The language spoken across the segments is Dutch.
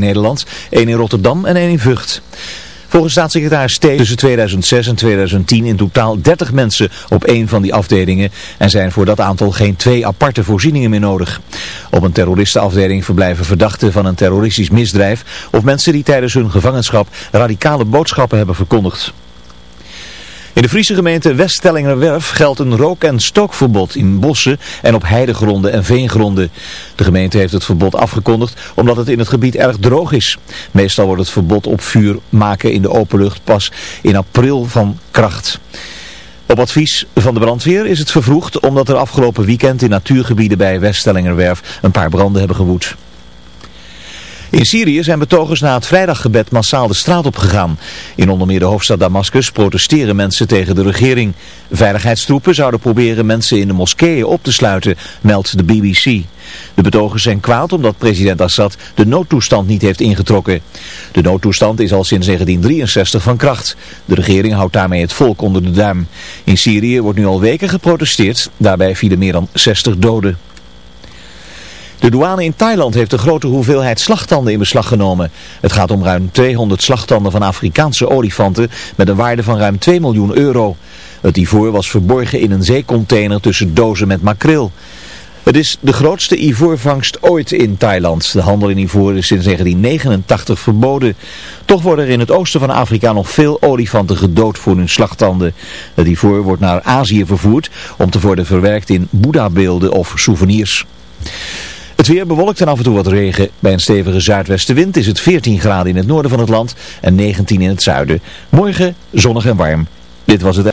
Nederland, één in Rotterdam en één in Vught. Volgens staatssecretaris Steven tussen 2006 en 2010 in totaal 30 mensen op één van die afdelingen en zijn voor dat aantal geen twee aparte voorzieningen meer nodig. Op een terroristenafdeling verblijven verdachten van een terroristisch misdrijf of mensen die tijdens hun gevangenschap radicale boodschappen hebben verkondigd. In de Friese gemeente Weststellingerwerf geldt een rook- en stookverbod in bossen en op heidegronden en veengronden. De gemeente heeft het verbod afgekondigd omdat het in het gebied erg droog is. Meestal wordt het verbod op vuur maken in de openlucht pas in april van kracht. Op advies van de brandweer is het vervroegd omdat er afgelopen weekend in natuurgebieden bij Weststellingerwerf een paar branden hebben gewoed. In Syrië zijn betogers na het vrijdaggebed massaal de straat op gegaan. In onder meer de hoofdstad Damascus protesteren mensen tegen de regering. Veiligheidstroepen zouden proberen mensen in de moskeeën op te sluiten, meldt de BBC. De betogers zijn kwaad omdat president Assad de noodtoestand niet heeft ingetrokken. De noodtoestand is al sinds 1963 van kracht. De regering houdt daarmee het volk onder de duim. In Syrië wordt nu al weken geprotesteerd, daarbij vielen meer dan 60 doden. De douane in Thailand heeft een grote hoeveelheid slagtanden in beslag genomen. Het gaat om ruim 200 slagtanden van Afrikaanse olifanten met een waarde van ruim 2 miljoen euro. Het ivoor was verborgen in een zeecontainer tussen dozen met makreel. Het is de grootste ivoorvangst ooit in Thailand. De handel in ivoor is sinds 1989 verboden. Toch worden er in het oosten van Afrika nog veel olifanten gedood voor hun slagtanden. Het ivoor wordt naar Azië vervoerd om te worden verwerkt in boeddha-beelden of souvenirs. Het weer bewolkt en af en toe wat regen. Bij een stevige zuidwestenwind is het 14 graden in het noorden van het land en 19 in het zuiden. Morgen zonnig en warm. Dit was het...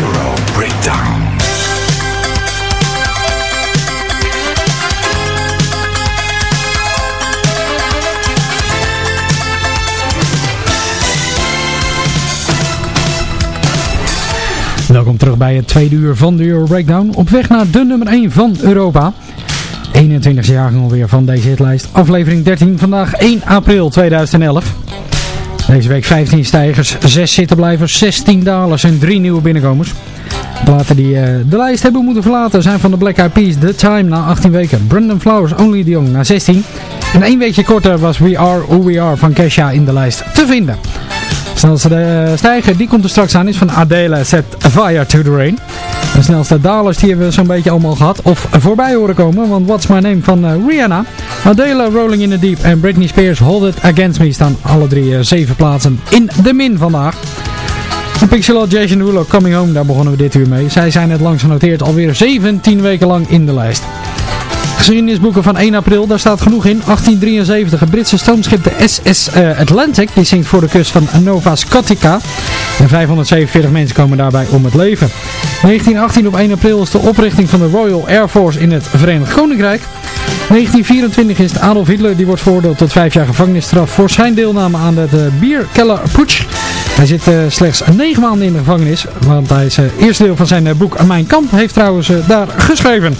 Welkom terug bij het tweede uur van de Euro Breakdown. Op weg naar de nummer 1 van Europa. 21 jaar alweer van deze hitlijst. Aflevering 13, vandaag 1 april 2011. Deze week 15 stijgers, 6 zittenblijvers, 16 dalers en 3 nieuwe binnenkomers. Platen die eh, de lijst hebben moeten verlaten zijn van de Black Eyed Peas The Time na 18 weken. Brandon Flowers Only the Young na 16. En één weekje korter was We Are Who We Are van Kesha in de lijst te vinden. Snelste de stijger, die komt er straks aan, is van Adele Set Fire to the Rain. De snelste dalers, die hebben we zo'n beetje allemaal gehad. Of voorbij horen komen, want What's My Name van eh, Rihanna. Adele Rolling in the Deep en Britney Spears Hold It Against Me staan alle drie eh, zeven plaatsen in de min vandaag. En Pixelot Jason Derulo Coming Home, daar begonnen we dit uur mee. Zij zijn het langst genoteerd alweer 17 weken lang in de lijst. Geschiedenisboeken van 1 april, daar staat genoeg in. 1873, het Britse stoomschip de SS eh, Atlantic, die zinkt voor de kust van Nova Scotica. En 547 mensen komen daarbij om het leven. 1918 op 1 april is de oprichting van de Royal Air Force in het Verenigd Koninkrijk. 1924 is het Adolf Hitler, die wordt veroordeeld tot 5 jaar gevangenisstraf voor zijn deelname aan de uh, Bierkeller Putsch. Hij zit uh, slechts 9 maanden in de gevangenis, want hij is uh, eerste deel van zijn boek Mijn Kamp heeft trouwens daar geschreven.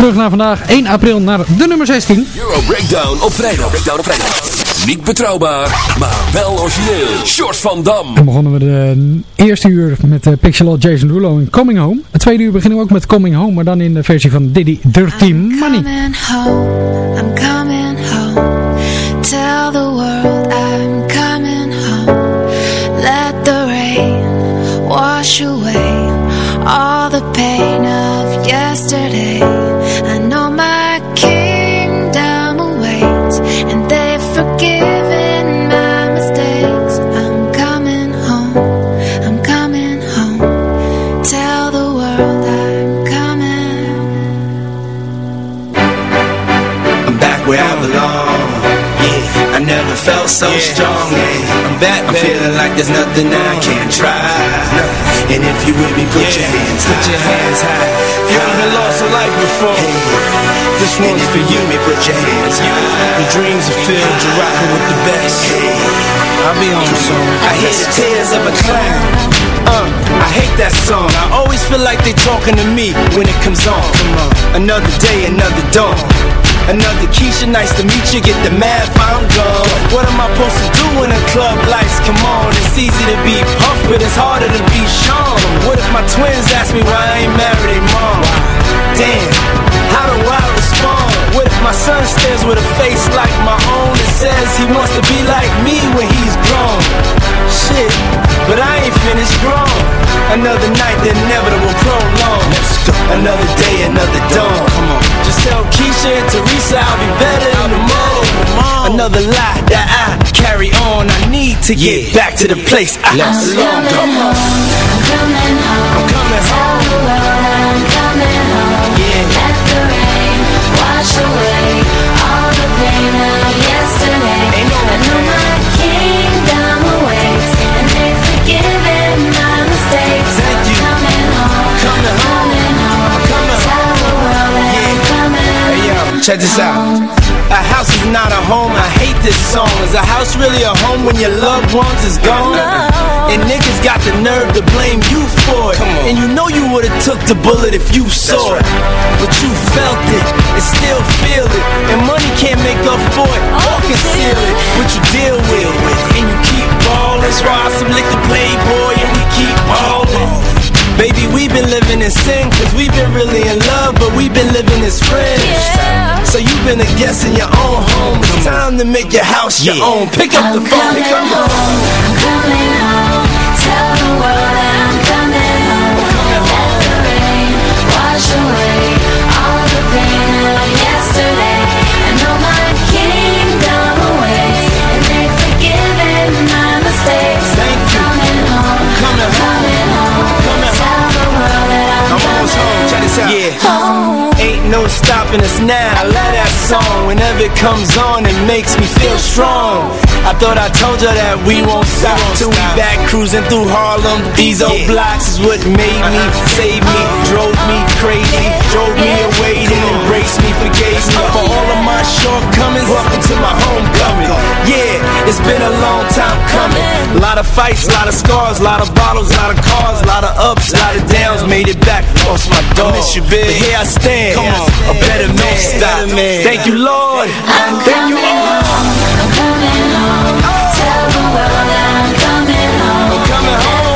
Terug naar vandaag, 1 april, naar de nummer 16. Euro Breakdown op vrijdag. Breakdown op vrijdag. Niet betrouwbaar, maar wel origineel. Shorts van Dam. Dan begonnen we de eerste uur met uh, Pixelot Jason Rulo in Coming Home. Het tweede uur beginnen we ook met Coming Home, maar dan in de versie van Diddy Dirty I'm Money. Coming home, I'm coming home. Tell the world I'm coming home. Let the rain wash away all the pain of yesterday. I felt so strong, yeah. I'm back, I'm feeling like there's nothing I can't try. And if you with me, put your hands high. Put your hands high. If you ever lost a life before, this one's for you. Me, put your hands high. Your dreams are filled, you're rocking with the best. I'll be home soon. I hear the tears of a clown. Uh, I hate that song. I always feel like they're talking to me when it comes on. Come on. Another day, another dawn. Another Keisha, nice to meet you. Get the math, I'm gone. What am I supposed to do when the club lights come on? It's easy to be puffed, but it's harder to be Sean. What if my twins ask me why I ain't married their mom? Damn, how do I? What if my son stares with a face like my own and says he wants to be like me when he's grown? Shit, but I ain't finished grown. Another night, the inevitable prolong. Another day, another dawn. Come on. Just tell Keisha and Teresa I'll be better in the morning. Another lie that I carry on. I need to get back to the place I Let's belong. go. Come on. I'm coming home. I'm coming home. I'm coming home. Yeah. Let the rain wash away all the pain of yesterday. I know my kingdom awaits, and they've forgiven my mistakes. Thank you. I'm coming home. Coming home. Coming. Tell the world that I'm coming Hey yo, check this out. A house is not a home, I hate this song. Is a house really a home when your loved ones is gone? And niggas got the nerve to blame you for it. And you know you would've took the bullet if you saw it. But you felt it and still feel it. And money can't make up for it. Or conceal it. But you deal with. It. And you keep ballin'. That's why some lick the playboy and we keep ballin'. Baby, we've been living in sin Cause we've been really in love But we've been living as friends. So you've been a guest in your own home. It's time to make your house your own. Pick up the I'm phone, pick coming up the check this out coming home. Ain't no stopping us now. I love that song. Whenever it comes on, it makes me feel strong. I thought I told you that we won't stop till we back cruising through Harlem. These old blocks is what made me, saved me, drove me crazy, drove me away, then embraced me, forgave me for all of my shortcomings. Welcome to my homecoming. Yeah, it's been a long time coming. A lot of fights, a lot of scars, a lot of bottles, a lot of cars, a lot of ups, a lot of downs. Made it back, lost my dog. Miss you, big. But here I stand, a better man. Stop. Thank you, Lord. I'm Thank you, Lord. I'm coming home. Tell the world I'm coming home. I'm coming home.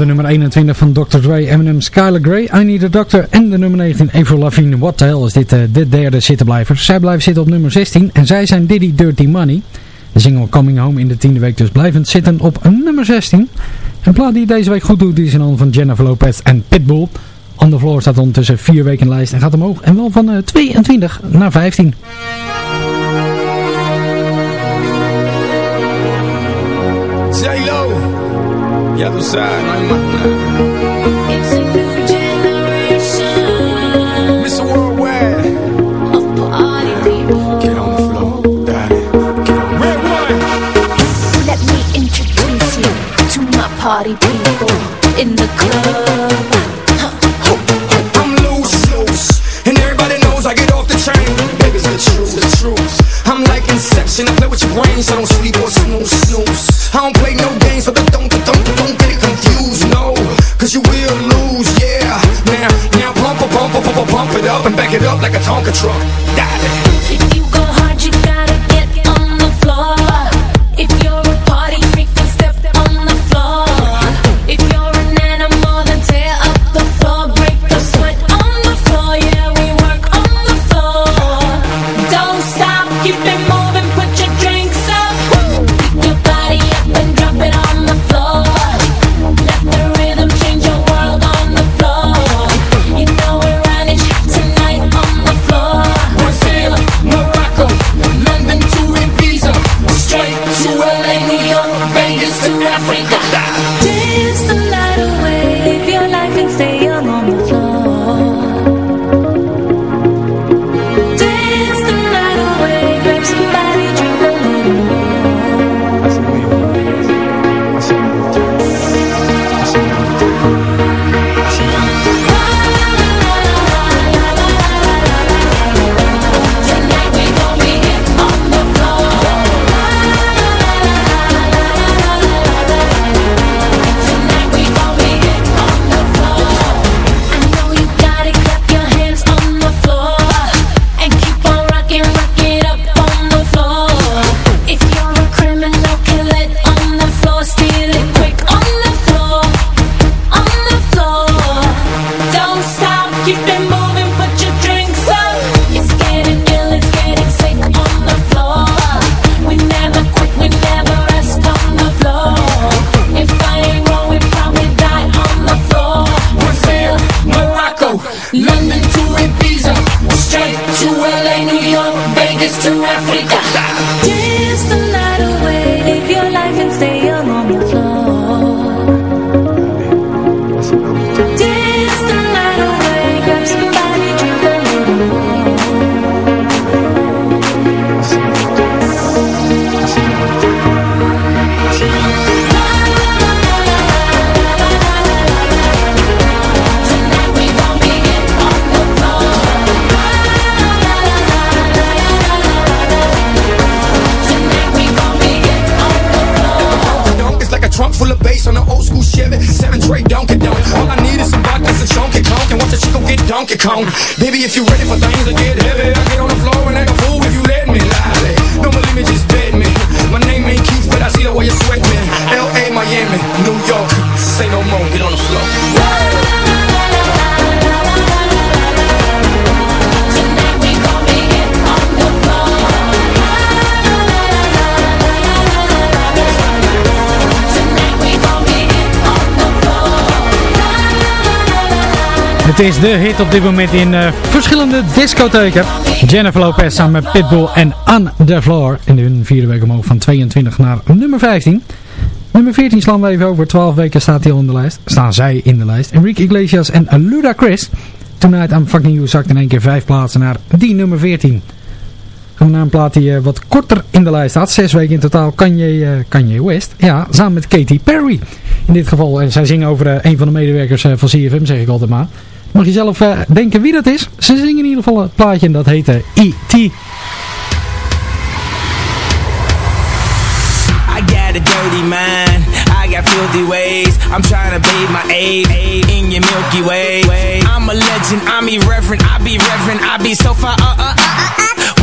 De nummer 21 van Dr. Dre, Eminem, Skylar Grey, I Need a Doctor en de nummer 19 Avril Lavigne. What the hell is dit eh, de derde zittenblijver. Zij blijven zitten op nummer 16 en zij zijn Diddy Dirty Money. De single Coming Home in de tiende week dus blijvend zitten op nummer 16. Een plaat die deze week goed doet is in handen van Jennifer Lopez en Pitbull. On the Floor staat ondertussen vier weken in de lijst en gaat omhoog. En wel van eh, 22 naar 15. J-Lo. Ya tú sabes, no hay más nada. It's a new generation Mr. Worldwide. of party people. Get on the floor. Got it. Get on Red one. Let me introduce you to my party people in the Het is de hit op dit moment in eh, verschillende discotheken. Jennifer Lopez samen met Pitbull en On The Floor. In hun vierde week omhoog van 22 naar nummer 15. Nummer 14 slaan we even over. 12 weken staat hij in de lijst. Staan zij in de lijst. Enrique Iglesias en Luda Chris. Tonight I'm Fucking You zakt in één keer 5 plaatsen naar die nummer 14. Gaan een plaat die eh, wat korter in de lijst staat. Zes weken in totaal. Kanye, eh, Kanye West. Ja, samen met Katy Perry. In dit geval, en zij zingen over een van de medewerkers van CFM, zeg ik altijd maar. Mag je zelf eh, denken wie dat is? Ze zingen in ieder geval een plaatje en dat heet eh, E.T. I got a dirty mind. I got filthy ways. I'm trying to bathe my aid in your Milky Way. I'm a legend. I'm irreverent. I be reverent. I be so far. Uh, uh, uh, uh, uh.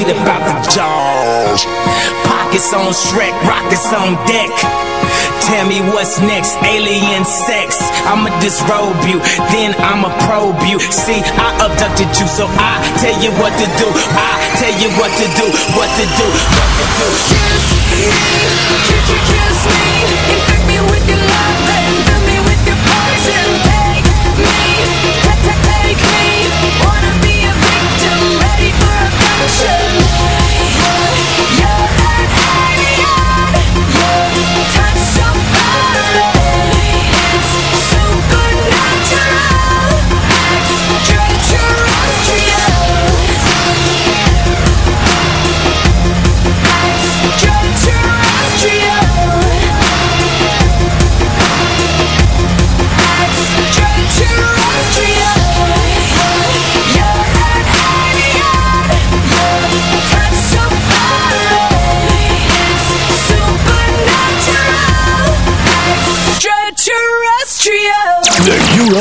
About the jaws. Pockets on Shrek, rockets on deck. Tell me what's next, alien sex. I'ma disrobe you, then I'ma probe you. See, I abducted you, so I tell you what to do. I tell you what to do, what to do, what to do. Kiss me, kiss, kiss, kiss me.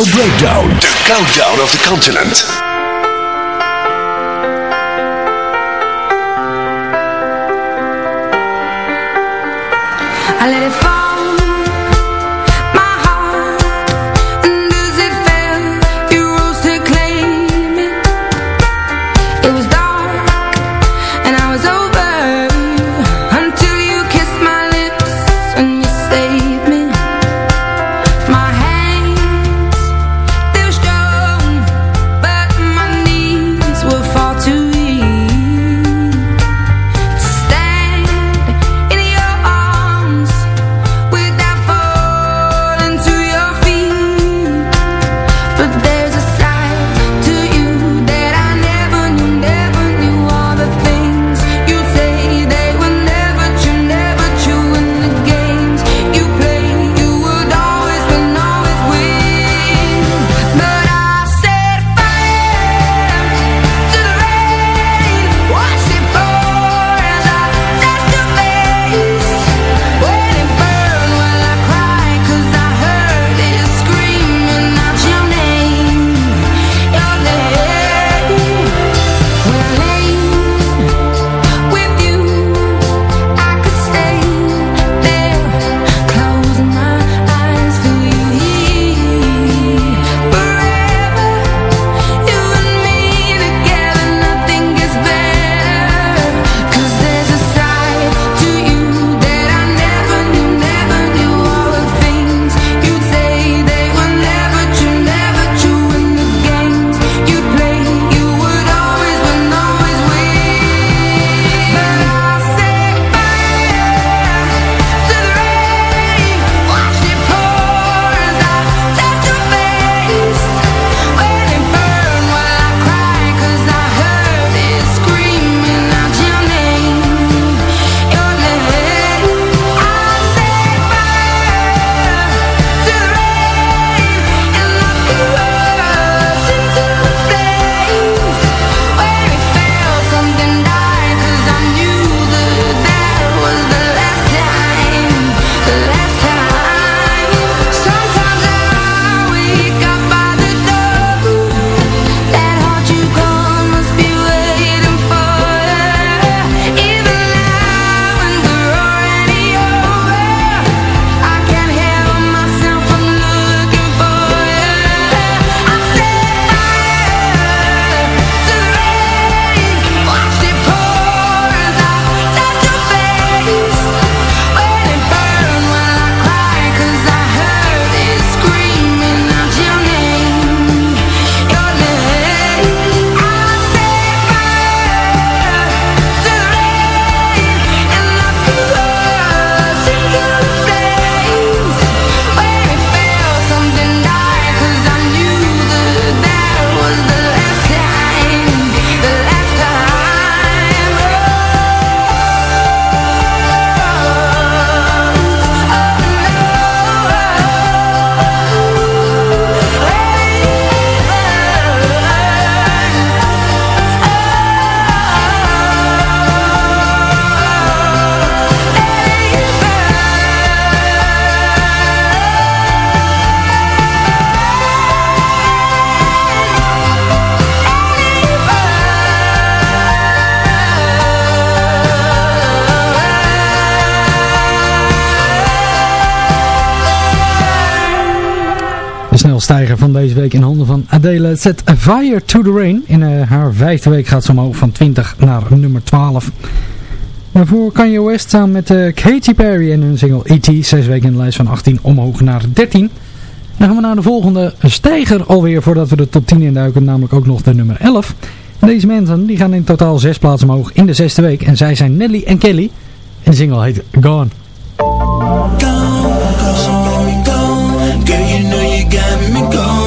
Breakdown. The countdown of the continent. stijger van deze week in handen van Adele. Zet Fire to the Rain. In eh, haar vijfde week gaat ze omhoog van 20 naar nummer 12. Daarvoor Kanye West samen met eh, Katy Perry en hun single E.T. Zes weken in de lijst van 18 omhoog naar 13. Dan gaan we naar de volgende stijger alweer voordat we de top 10 induiken. Namelijk ook nog de nummer 11. Deze mensen die gaan in totaal zes plaatsen omhoog in de zesde week. En zij zijn Nelly en Kelly. En de single heet Gone. Gone. go.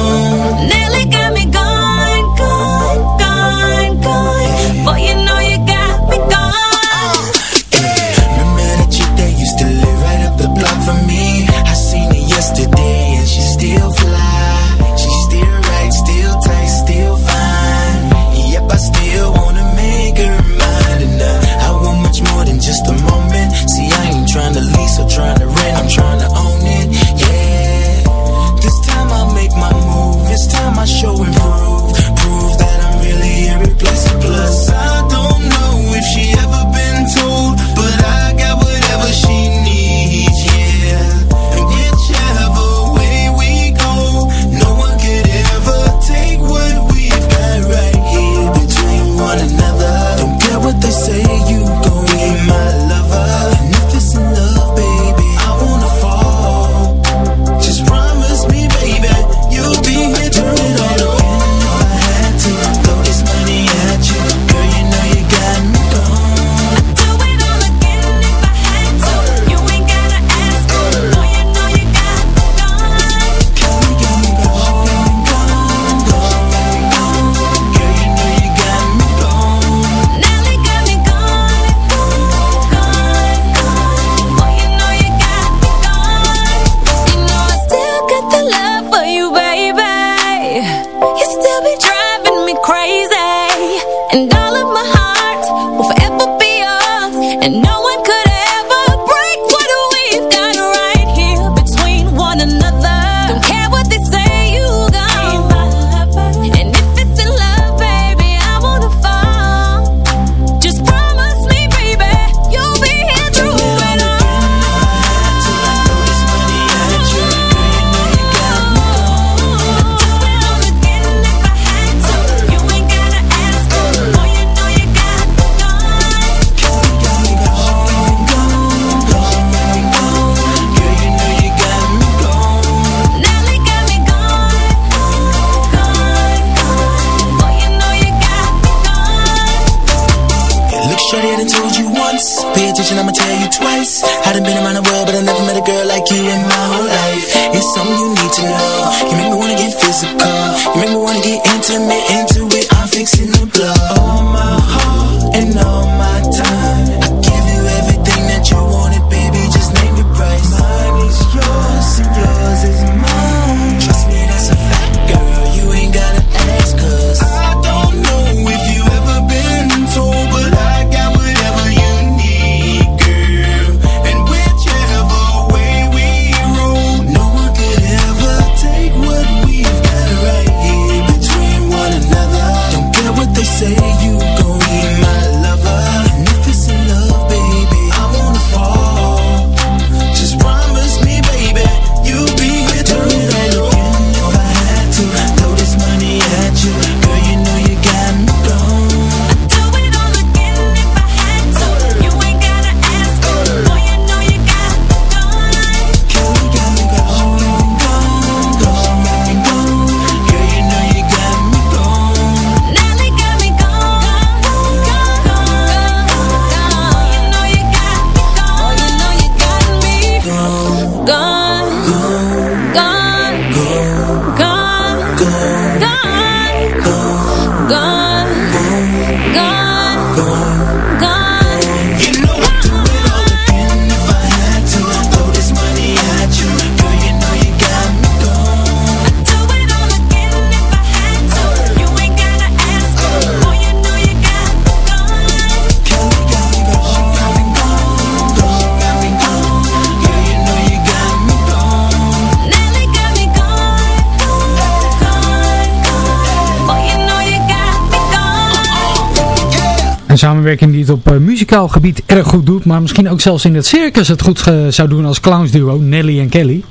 Samenwerking die het op eh, muzikaal gebied erg goed doet, maar misschien ook zelfs in het circus het goed eh, zou doen als clownsduo, Nelly en Kelly.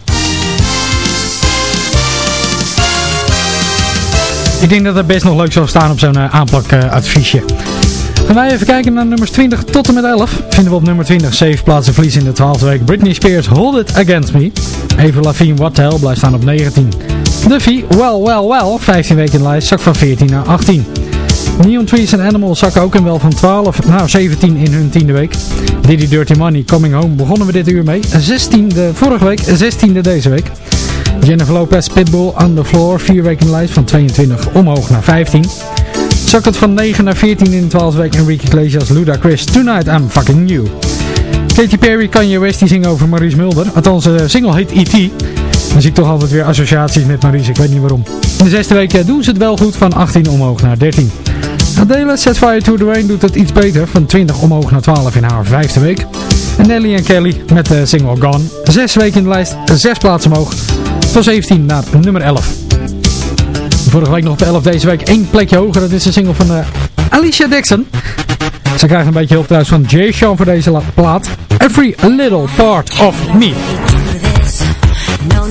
Ik denk dat het best nog leuk zou staan op zo'n uh, aanplakadviesje. Gaan wij even kijken naar nummers 20 tot en met 11. Vinden we op nummer 20 7 plaatsen verlies in de 12e week. Britney Spears Hold It Against Me. Even Lavigne What the Hell blijft staan op 19. Duffy Well Well Well 15 weken in de lijst zak van 14 naar 18. Neon Trees and Animals zakken ook in wel van 12 naar 17 in hun tiende week. Diddy Dirty Money Coming Home begonnen we dit uur mee. 16e vorige week, 16e deze week. Jennifer Lopez Pitbull On The Floor, 4 weken in lijst van 22 omhoog naar 15. Zakt het van 9 naar 14 in de 12e week. Enrique Iglesias, Ludacris, Tonight I'm Fucking You. Katy Perry, Kanye West, die zingen over Maurice Mulder. Althans, de single heet E.T. Dan zie ik toch altijd weer associaties met Maurice, ik weet niet waarom. In de zesde week eh, doen ze het wel goed, van 18 omhoog naar 13. Adele, Set Fire to the Rain doet het iets beter, van 20 omhoog naar 12 in haar vijfde week. En Nelly en Kelly met de single Gone. Zes weken in de lijst, zes plaatsen omhoog. Van 17 naar nummer 11. Vorige week nog op 11, deze week één plekje hoger. Dat is de single van eh, Alicia Dixon. Ze krijgt een beetje hulp trouwens van Jay Sean voor deze la- plaat. Every Little Part of Me. No,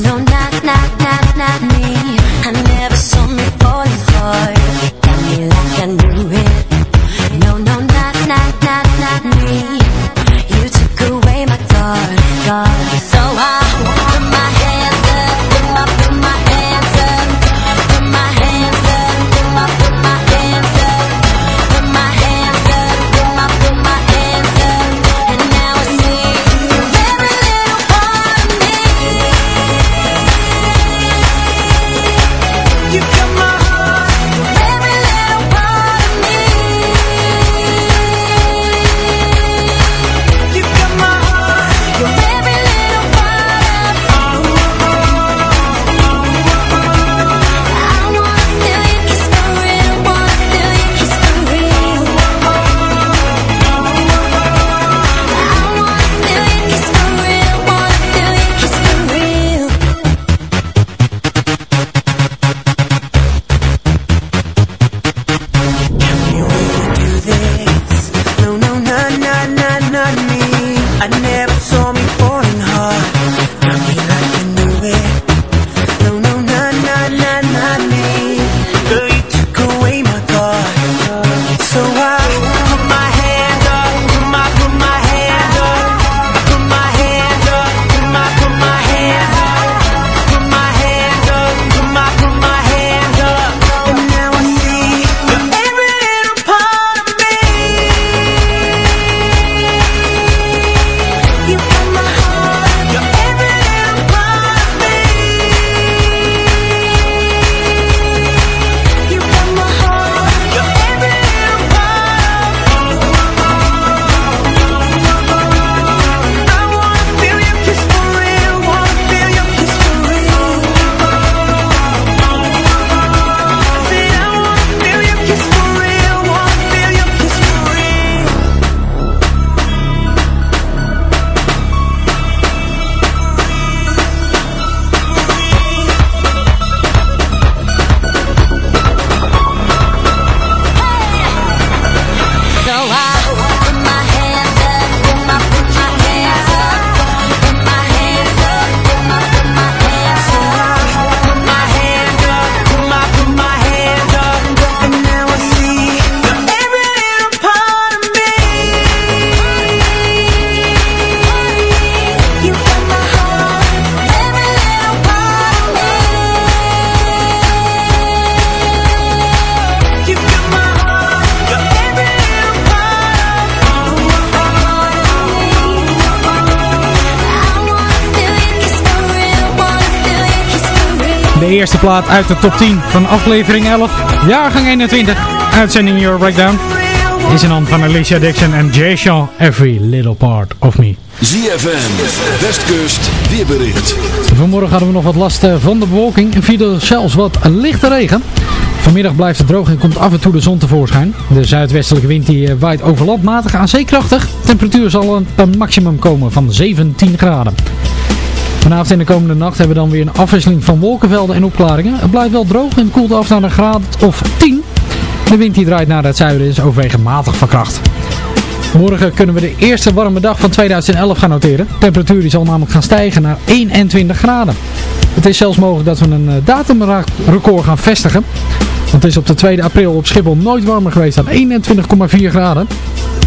eerste plaat uit de top 10 van aflevering 11, jaargang 21, uitzending Your Breakdown, is een hand van Alicia Dixon en Jay Shaw, Every Little Part of Me. ZFM, Westkust, weerbericht. Vanmorgen hadden we nog wat last eh, van de bewolking en viel er zelfs wat lichte regen. Vanmiddag blijft het droog en komt af en toe de zon tevoorschijn. De zuidwestelijke wind die eh, waait over matig aan zeekrachtig. Temperatuur zal een maximum komen van 17 graden. Vanavond en de komende nacht hebben we dan weer een afwisseling van wolkenvelden en opklaringen. Het blijft wel droog en koelt af naar een graad of 10. De wind die draait naar het zuiden is overwegend matig van kracht. Morgen kunnen we de eerste warme dag van 2011 gaan noteren. De temperatuur die zal namelijk gaan stijgen naar 21 graden. Het is zelfs mogelijk dat we een eh, datumrecord gaan vestigen. Want het is op de 2 april op Schiphol nooit warmer geweest dan 21,4 graden.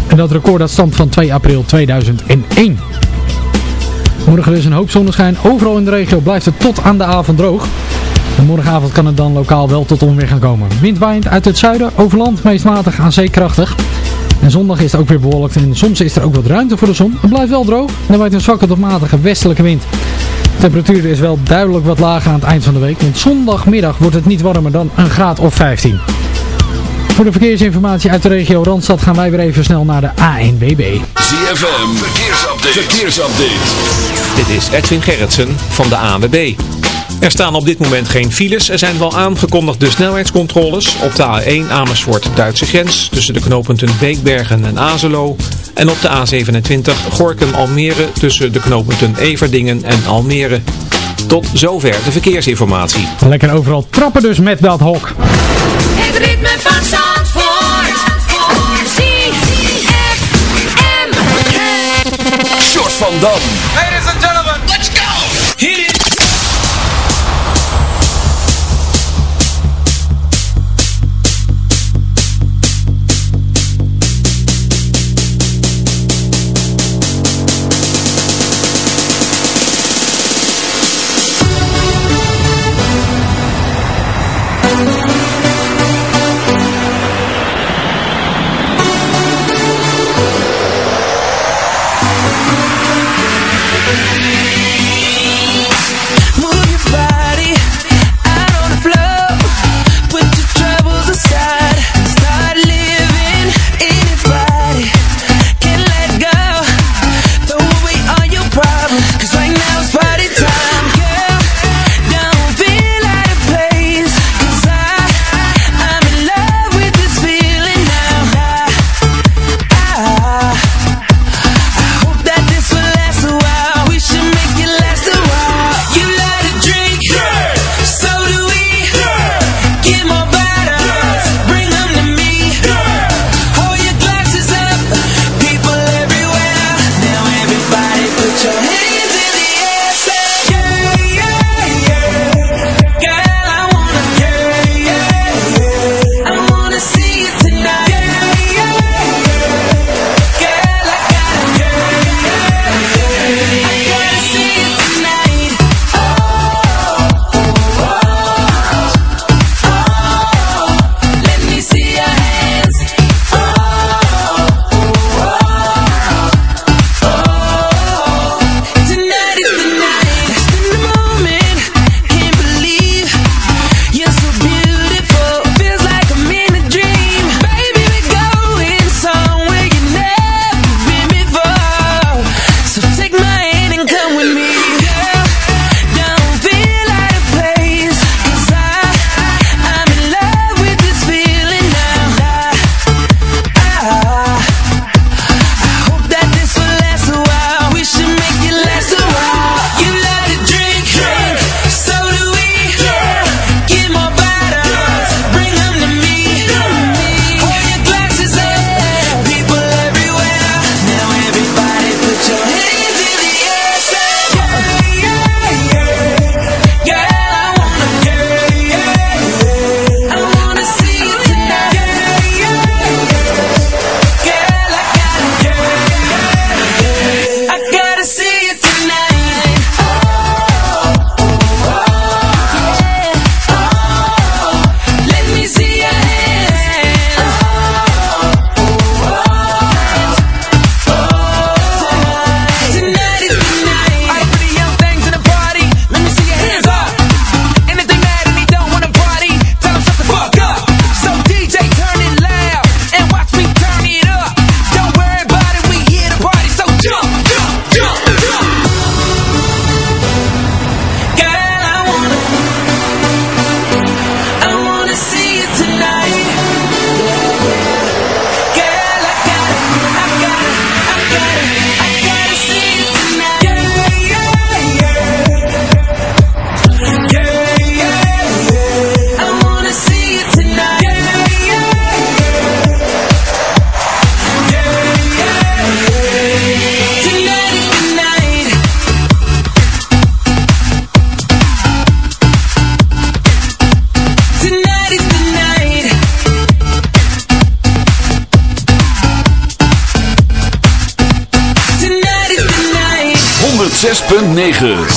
En dat record dat stamt van 2 april 2001. Morgen dus een hoop zonneschijn. Overal in de regio blijft het tot aan de avond droog. En morgenavond kan het dan lokaal wel tot onweer gaan komen. Wind waait uit het zuiden, over land meest matig aan zee krachtig. En zondag is het ook weer bewolkt en soms is er ook wat ruimte voor de zon. Het blijft wel droog en er waait een zwakke tot matige westelijke wind. De temperatuur is wel duidelijk wat lager aan het eind van de week. Want zondagmiddag wordt het niet warmer dan een graad of 15. Voor de verkeersinformatie uit de regio Randstad gaan wij weer even snel naar de ANWB. ZFM, verkeersupdate. verkeersupdate. Dit is Edwin Gerritsen van de ANWB. Er staan op dit moment geen files. Er zijn wel aangekondigde snelheidscontroles op de A1 Amersfoort Duitse grens tussen de knooppunten Beekbergen en Azelo. En op de A27 Gorkum Almere tussen de knooppunten Everdingen en Almere. Tot zover de verkeersinformatie. Lekker overal trappen dus met dat hok. Het ritme van van Dam. 106.9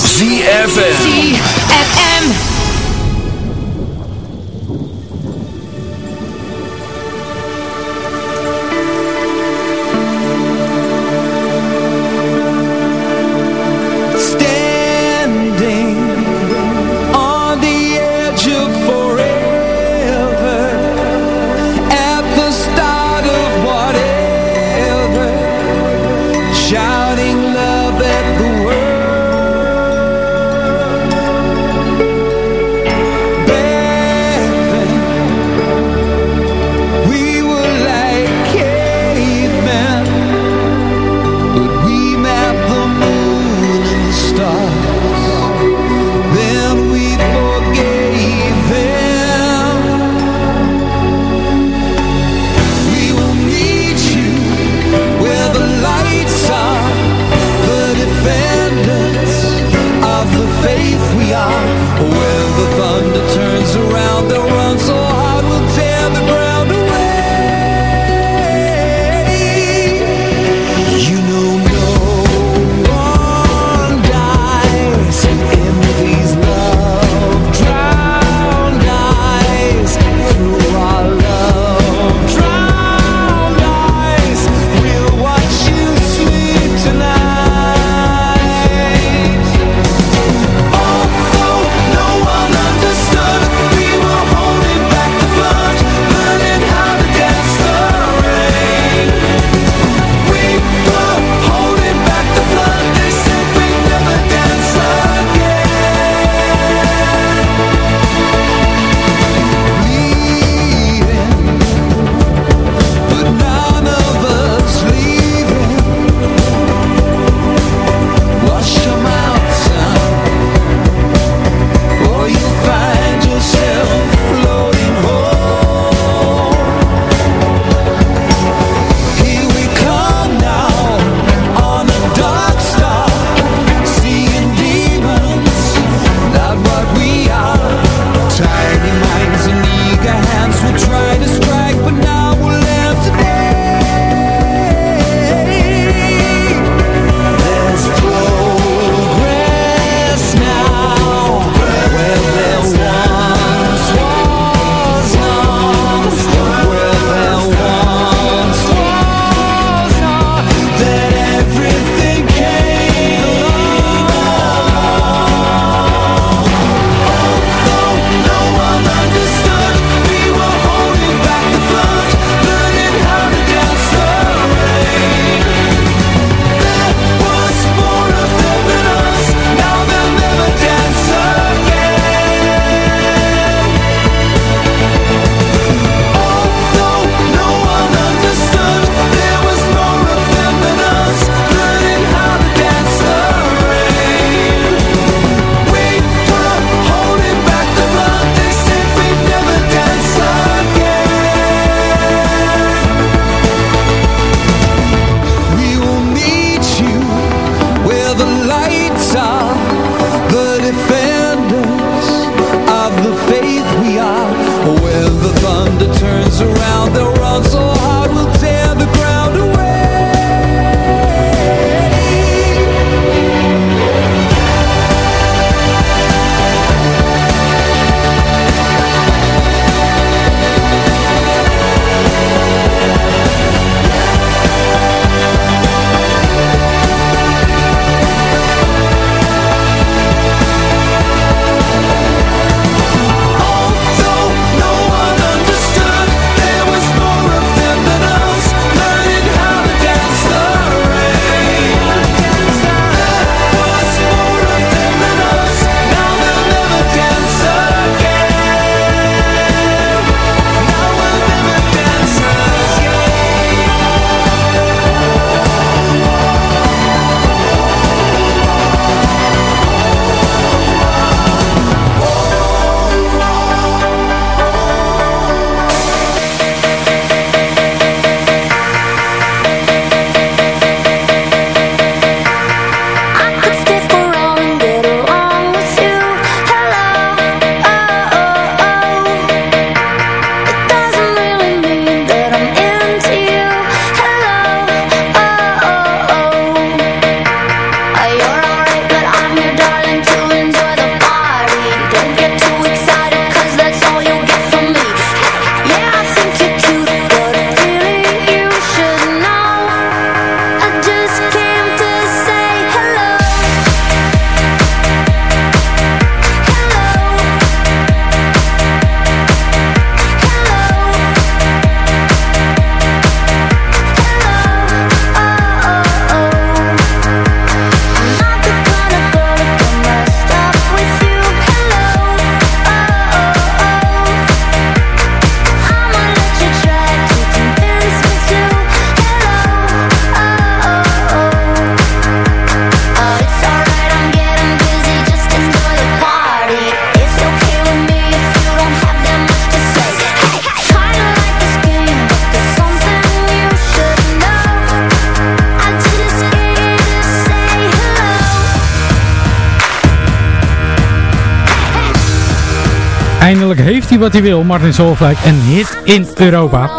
wat hij wil, Martin Solveig. Een hit in Europa.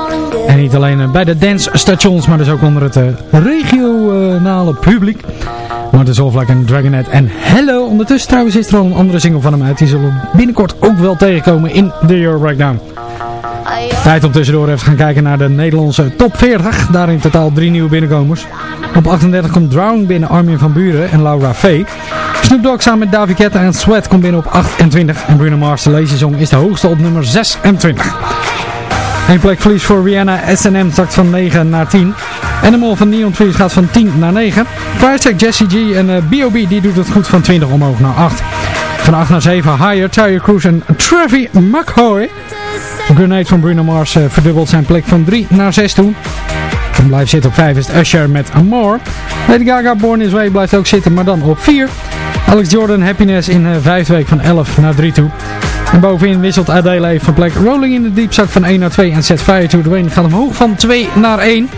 En niet alleen eh, bij de dancestations, maar dus ook onder het eh, regionale publiek. Martin Solveig en Dragonet en Hello. Ondertussen trouwens is er al een andere single van hem uit. Die zullen binnenkort ook wel tegenkomen in de Euro Breakdown. Tijd om tussendoor even gaan kijken naar de Nederlandse top 40. Daar in totaal drie nieuwe binnenkomers. Op 38 komt Drowning binnen Armin van Buren en Laura Vee. Snoop Dogg samen met David en Sweat komt binnen op 28. En Bruno Mars, de Lazy is de hoogste op nummer 26. Eén plek verlies voor Rihanna. S&M zakt van 9 naar 10. Animal van Neon Trees gaat van 10 naar 9. Price Jesse G en B.O.B. die doet het goed van 20 omhoog naar 8. Van 8 naar 7 Higher, Tyre Cruise en Travis McCoy. Grenade van Bruno Mars uh, verdubbelt zijn plek van 3 naar 6 toe. En blijft zitten op 5 is Usher met More. Lady Gaga Born Is Way blijft ook zitten, maar dan op 4. Alex Jordan Happiness in uh, vijfde week van 11 naar 3 toe. En bovenin wisselt Adele even van plek. Rolling in the Deep zak van 1 naar 2 en Set Fire to the Rain gaat omhoog van 2 naar 1.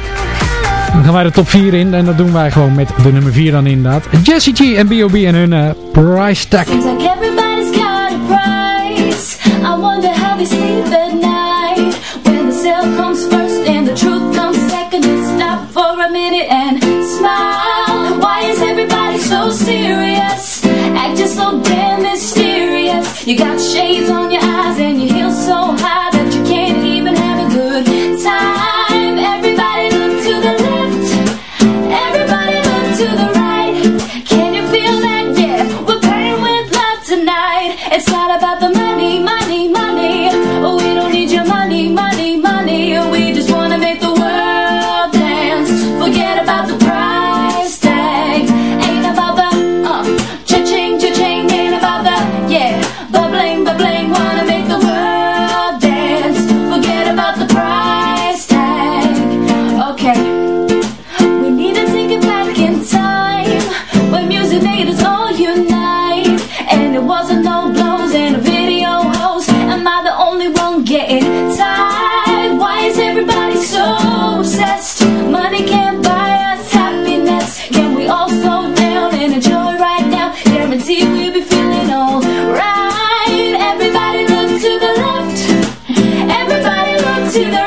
Dan gaan wij de top 4 in en dat doen wij gewoon met de nummer 4 dan inderdaad. Jessie G en B.O.B. en hun uh, price tag. So damn mysterious. You got shades on your to the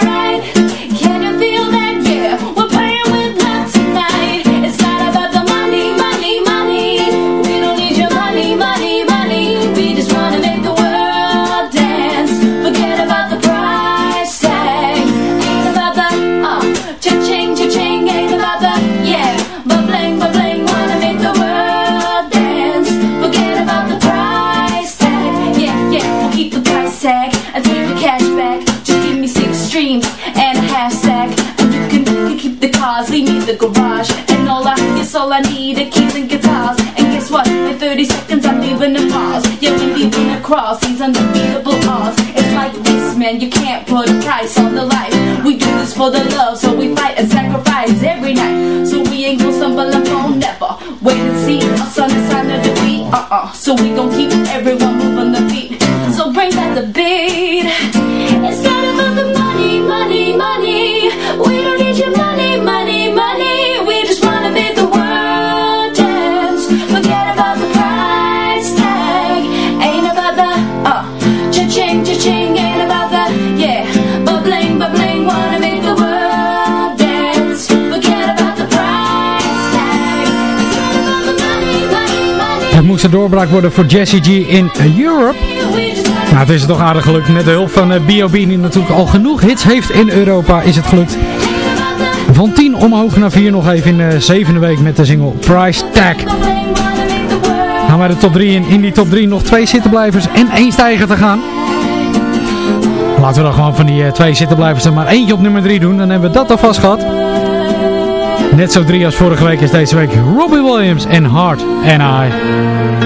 put price on the doorbraak worden voor Jessie G in Europe. Nou, het is toch aardig gelukt. Met de hulp van eh, B.O.B. die natuurlijk al genoeg hits heeft in Europa is het gelukt. Van 10 omhoog naar 4 nog even in de zevende week met de single Price Tag. Gaan wij de top 3 in. In die top 3 nog twee zittenblijvers en één stijger te gaan. Laten we dan gewoon van die eh, twee zittenblijvers er maar eentje op nummer 3 doen. Dan hebben we dat alvast gehad. Net zo drie als vorige week is deze week Robbie Williams en Hard and. I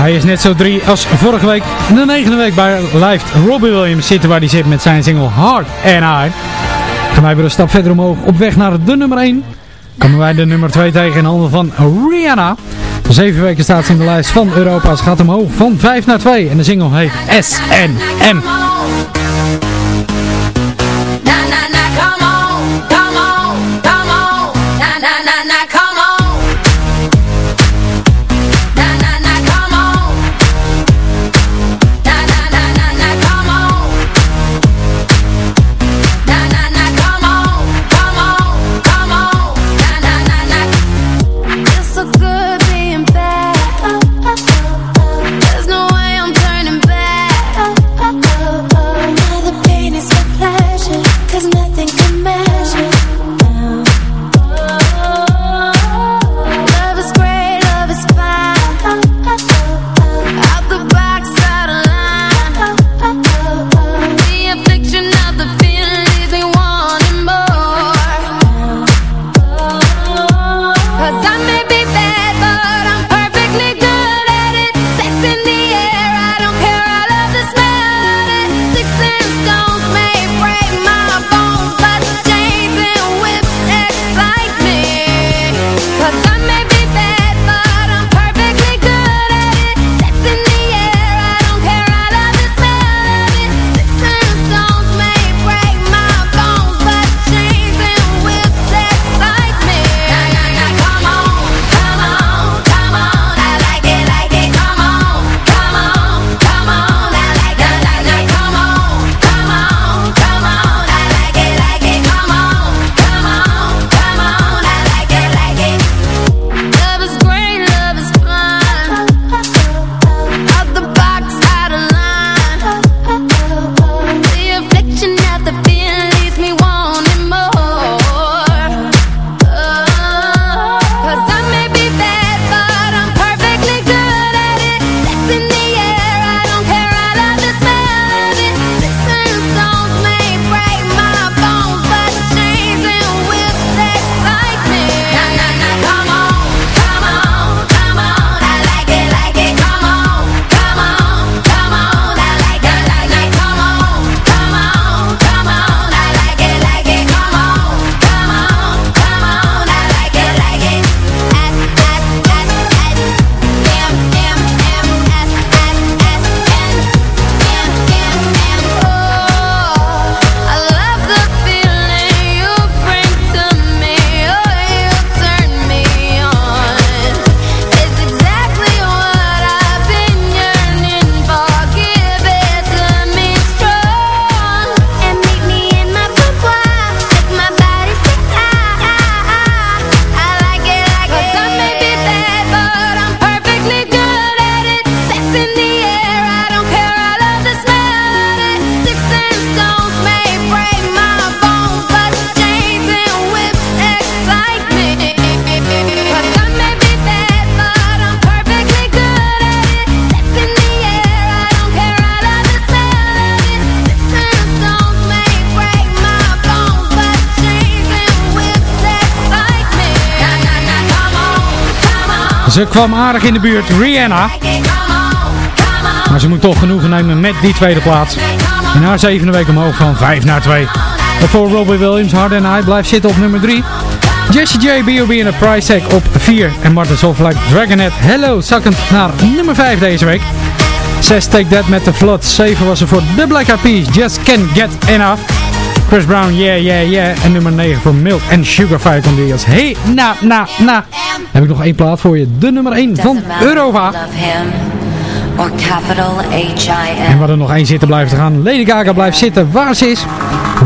Hij is net zo drie als vorige week. De negende week bij Live Robbie Williams zitten waar hij zit met zijn single Hard and Hard. Gaan wij weer een stap verder omhoog op weg naar de nummer 1. Komen wij de nummer 2 tegen in handen van Rihanna. Zeven weken staat ze in de lijst van Europa. Ze gaat omhoog van 5 naar 2. En de single heet SNM. Ze kwam aardig in de buurt, Rihanna. Maar ze moet toch genoegen nemen met die tweede plaats. En haar zevende week omhoog van 5 naar 2. Voor Robbie Williams, Hard en I blijft zitten op nummer 3. Jesse J, B.O.B. en de Price Tag op 4. En Martin Solveig, Dragonhead, Hello, zakkend naar nummer 5 deze week. 6 Take That met de Flood. 7 was er voor The Black Eyed Just Can't Get Enough. Chris Brown, yeah, yeah, yeah. En nummer 9 voor Milk and Sugar Fight van Hey, na, na, na. Heb ik nog één plaat voor je. De nummer 1 van Europa. En wat er nog één zitten blijft gaan. Lady Gaga blijft zitten waar ze is.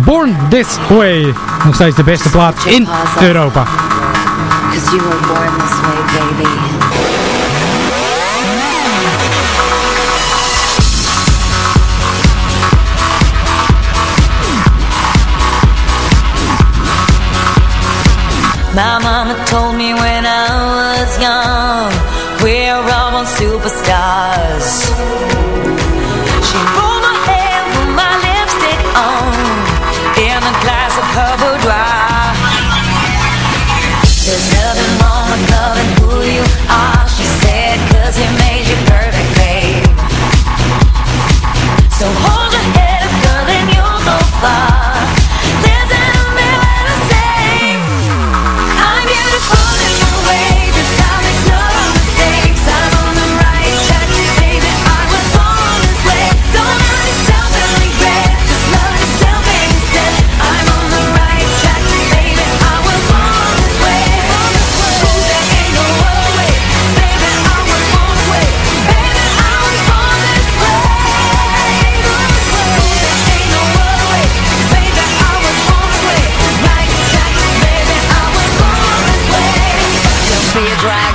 Born This Way. Nog steeds de beste plaat in Europa. Because you were born this way, baby. Told me when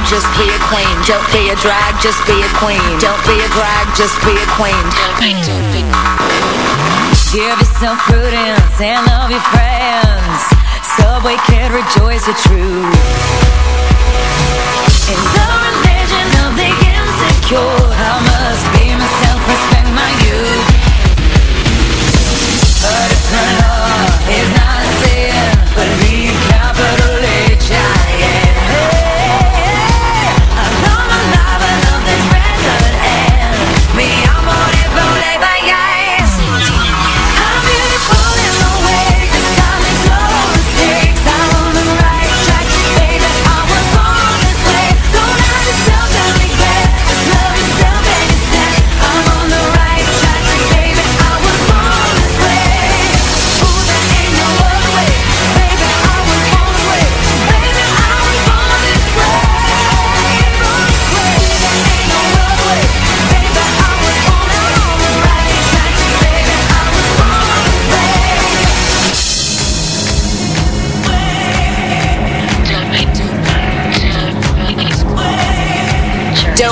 just be a queen. Don't be a drag, just be a queen. Don't be a drag, just be a queen. Give yourself prudence and love your friends. Subway kid, rejoice the truth. In the religion of the insecure, I must be myself, respect my youth. But if my love is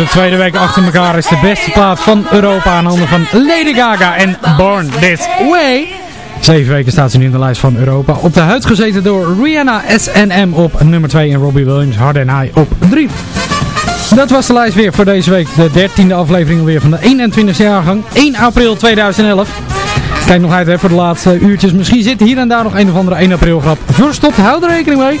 de tweede week achter elkaar is de beste plaat van Europa aan handen van Lady Gaga en Born This Way. Zeven weken staat ze nu in de lijst van Europa. Op de huid gezeten door Rihanna SNM op nummer 2 en Robbie Williams Hard and High op 3. Dat was de lijst weer voor deze week. De dertiende aflevering alweer van de 21e jaargang. 1 april 2011. Kijk nog uit hè, voor de laatste uurtjes. Misschien zit hier en daar nog een of andere 1 april grap verstopt. Houd er rekening mee.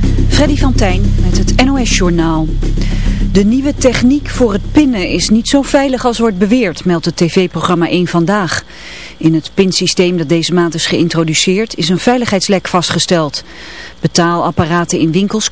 Freddy van Tijn met het NOS Journaal. De nieuwe techniek voor het pinnen is niet zo veilig als wordt beweerd, meldt het tv-programma 1 Vandaag. In het pinsysteem dat deze maand is geïntroduceerd is een veiligheidslek vastgesteld. Betaalapparaten in winkels